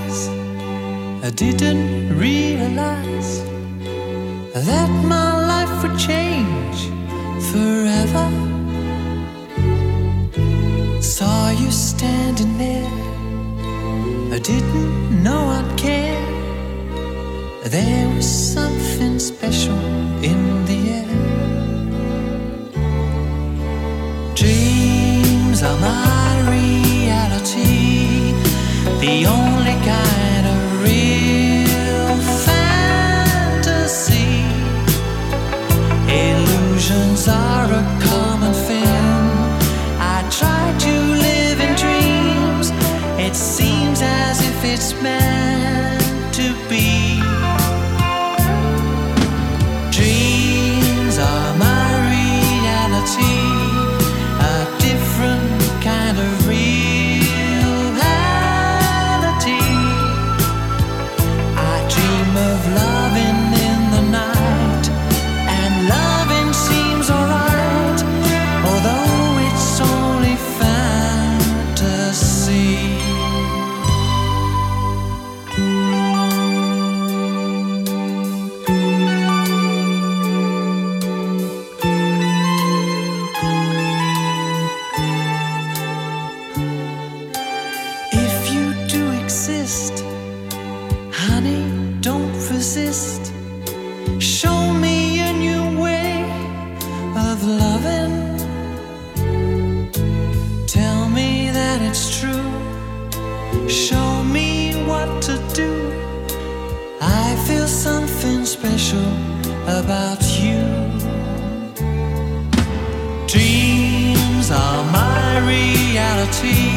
eyes, I didn't realize that my life would change forever. Saw you standing there, I didn't know I'd care. There was something special in the air. Dreams are my reality, the only kind of real fantasy. Illusions are a common thing. I try to live in dreams, it seems as if it's meant to be. Don't. Show me a new way of loving. Tell me that it's true. Show me what to do. I feel something special about you. Dreams are my reality,